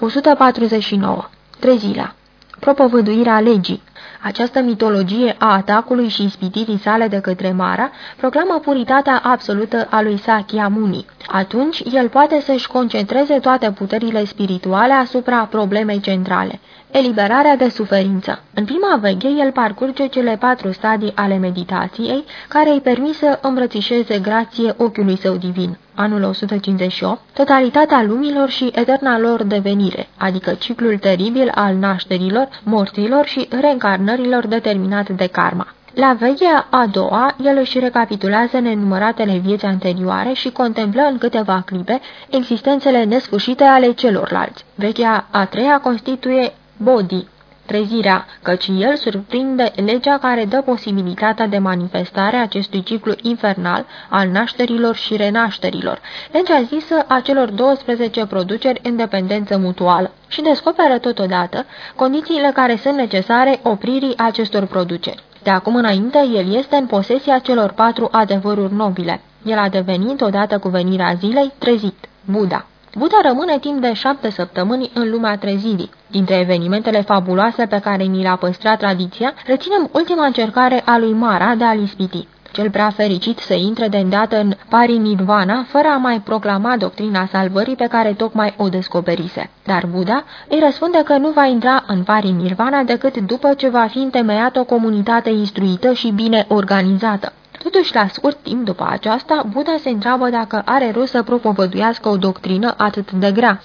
149. Trezirea Propovăduirea legii această mitologie a atacului și ispitirii sale de către Mara proclamă puritatea absolută a lui Sakyamuni. Atunci, el poate să-și concentreze toate puterile spirituale asupra problemei centrale, eliberarea de suferință. În prima veche, el parcurge cele patru stadii ale meditației, care îi permit să îmbrățișeze grație ochiului său divin. Anul 158, totalitatea lumilor și eterna lor devenire, adică ciclul teribil al nașterilor, morților și reîncarnărilor determinat de karma. La vechea a doua, el își recapitulează nenumăratele vieți anterioare și contemplă în câteva clipe existențele nesfârșite ale celorlalți. Vechea a treia constituie Bodhi, trezirea, căci el surprinde legea care dă posibilitatea de manifestare a acestui ciclu infernal al nașterilor și renașterilor, legea zisă a celor 12 produceri în dependență mutuală și descoperă totodată condițiile care sunt necesare opririi acestor produceri. De acum înainte, el este în posesia celor patru adevăruri nobile. El a devenit, odată cu venirea zilei, trezit, Buddha. Buddha rămâne timp de șapte săptămâni în lumea trezirii. Dintre evenimentele fabuloase pe care mi le-a păstrat tradiția, reținem ultima încercare a lui Mara de a-l ispiti. Cel prea fericit să intre de îndată în parinirvana, fără a mai proclama doctrina salvării pe care tocmai o descoperise. Dar Buddha îi răspunde că nu va intra în parinirvana decât după ce va fi întemeiată o comunitate instruită și bine organizată. Totuși, la scurt timp după aceasta, Buddha se întreabă dacă are rost să propovăduiască o doctrină atât de grea.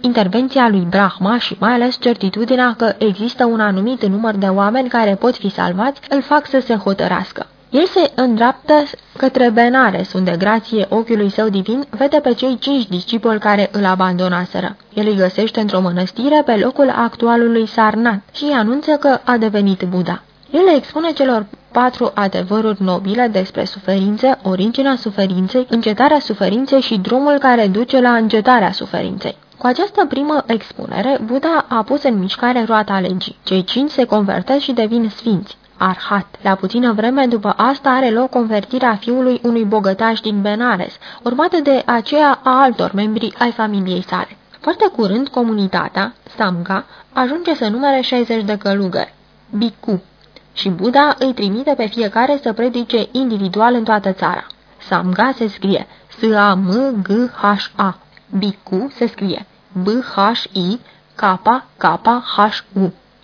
Intervenția lui Brahma și mai ales certitudinea că există un anumit număr de oameni care pot fi salvați îl fac să se hotărască. El se îndreaptă către Benares, unde, grație ochiului său divin, vede pe cei cinci discipoli care îl abandonaseră. El îi găsește într-o mănăstire pe locul actualului Sarnat și îi anunță că a devenit Buddha. El le expune celor patru adevăruri nobile despre suferințe, originea suferinței, încetarea suferinței și drumul care duce la încetarea suferinței. Cu această primă expunere, Buddha a pus în mișcare roata legii. Cei cinci se convertesc și devin sfinți. Arhat. La puțină vreme după asta are loc convertirea fiului unui bogătaș din Benares, urmată de aceea a altor membri ai familiei sale. Foarte curând, comunitatea, Samga, ajunge să numere 60 de călugări. Bicu și Buddha îi trimite pe fiecare să predice individual în toată țara. Samga se scrie S-A-M-G-H-A. Bicu se scrie B-H-I-K-K-H-U.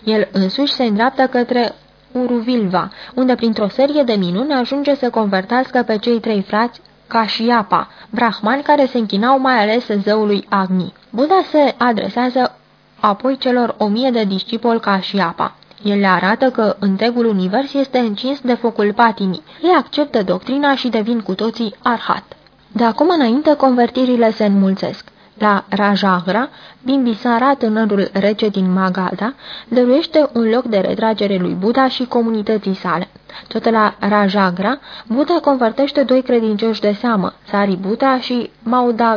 El însuși se îndreaptă către Uruvilva, unde printr-o serie de minuni ajunge să convertească pe cei trei frați Kashyapa, brahmani care se închinau mai ales zeului Agni. Buddha se adresează apoi celor o mie de discipoli Kashyapa. El le arată că întregul univers este încins de focul patimii. Ei acceptă doctrina și devin cu toții arhat. De acum înainte, convertirile se înmulțesc. La Rajagra, Bimbisara, tânărul rece din Magadha, dăruiește un loc de retragere lui Buddha și comunității sale. Tot la Rajagra, Buddha convertește doi credincioși de seamă, Sariputta și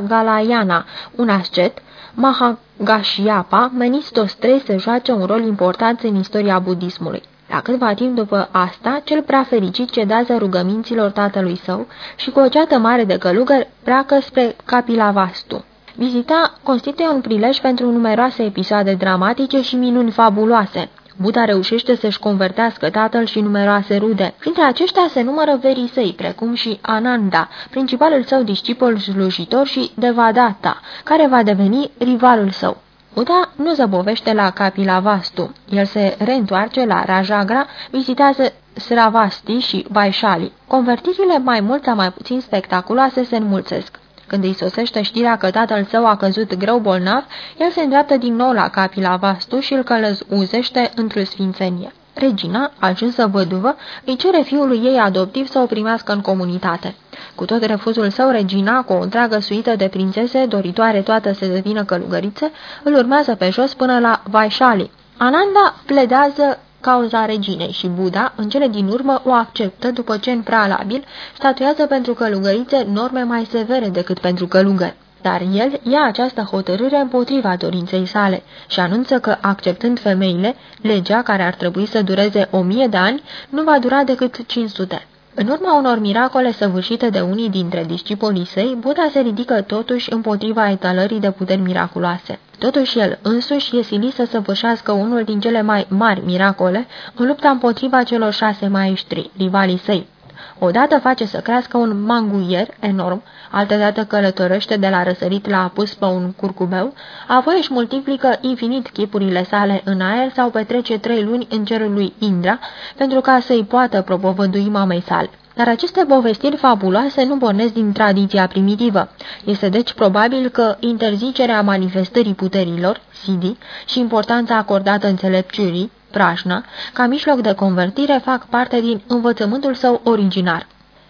Galayana, un ascet, Mahagashyapa, menit toți trei să joace un rol important în istoria budismului. La câtva timp după asta, cel prea fericit cedează rugăminților tatălui său și cu o ceată mare de călugări pleacă spre Kapilavastu. Vizita constituie un prilej pentru numeroase episoade dramatice și minuni fabuloase. Buddha reușește să-și convertească tatăl și numeroase rude. Printre aceștia se numără verii săi, precum și Ananda, principalul său discipol slujitor și Devadatta, care va deveni rivalul său. Buddha nu zăbovește la Kapilavastu. El se reîntoarce la Rajagra, vizitează Sravasti și Vaishali. Convertirile mai mult sau mai puțin spectaculoase se înmulțesc. Când îi sosește știrea că tatăl său a căzut greu bolnav, el se îndreaptă din nou la capila Vastu și îl călăzuzește într-o sfințenie. Regina, ajunsă văduvă, îi cere fiului ei adoptiv să o primească în comunitate. Cu tot refuzul său, regina, cu o întreagă suită de prințese, doritoare toată să devină călugărițe, îl urmează pe jos până la Vaishali. Ananda pledează cauza reginei și Buddha, în cele din urmă, o acceptă după ce în prealabil statuează pentru călugărițe norme mai severe decât pentru călugări. Dar el ia această hotărâre împotriva dorinței sale și anunță că, acceptând femeile, legea, care ar trebui să dureze o mie de ani, nu va dura decât 500. În urma unor miracole săvârșite de unii dintre discipolii săi, Buddha se ridică totuși împotriva etalării de puteri miraculoase. Totuși el însuși e silit să săvârșească unul din cele mai mari miracole în lupta împotriva celor șase maestri, rivalii săi. Odată face să crească un manguier enorm, altădată călătorește de la răsărit la apus pe un curcubeu, apoi își multiplică infinit chipurile sale în aer sau petrece trei luni în cerul lui Indra, pentru ca să-i poată propovădui mamei sale. Dar aceste povestiri fabuloase nu pornesc din tradiția primitivă. Este deci probabil că interzicerea manifestării puterilor, Sidi, și importanța acordată înțelepciunii, prașna, ca mijloc de convertire fac parte din învățământul său originar.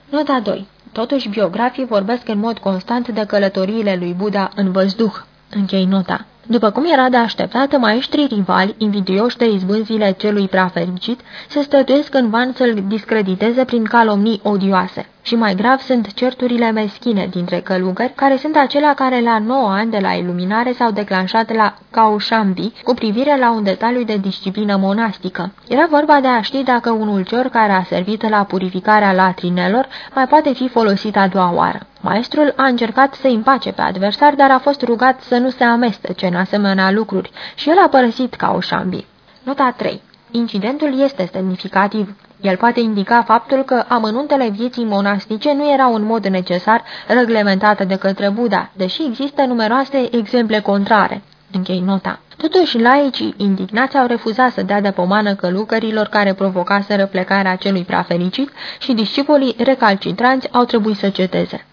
Nota 2. Totuși, biografii vorbesc în mod constant de călătoriile lui Buddha în văzduh. Închei nota. După cum era de așteptat, maestrii rivali, invidioși de izbânzile celui prea fericit, se stătuiesc în van să-l discrediteze prin calomnii odioase. Și mai grav sunt certurile meschine dintre călugări, care sunt acelea care la 9 ani de la iluminare s-au declanșat la Kaushambi cu privire la un detaliu de disciplină monastică. Era vorba de a ști dacă un ulcior care a servit la purificarea latrinelor mai poate fi folosit a doua oară. Maestrul a încercat să împace pe adversar, dar a fost rugat să nu se amestece în asemenea lucruri și el a părăsit Kaushambi. Nota 3 Incidentul este semnificativ. El poate indica faptul că amănuntele vieții monastice nu erau în mod necesar reglementate de către Buddha, deși există numeroase exemple contrare. Închei nota. Totuși, laicii indignați au refuzat să dea de pomană călugărilor care provocaseră plecarea celui prea fericit și discipolii recalcitranți au trebuit să ceteze.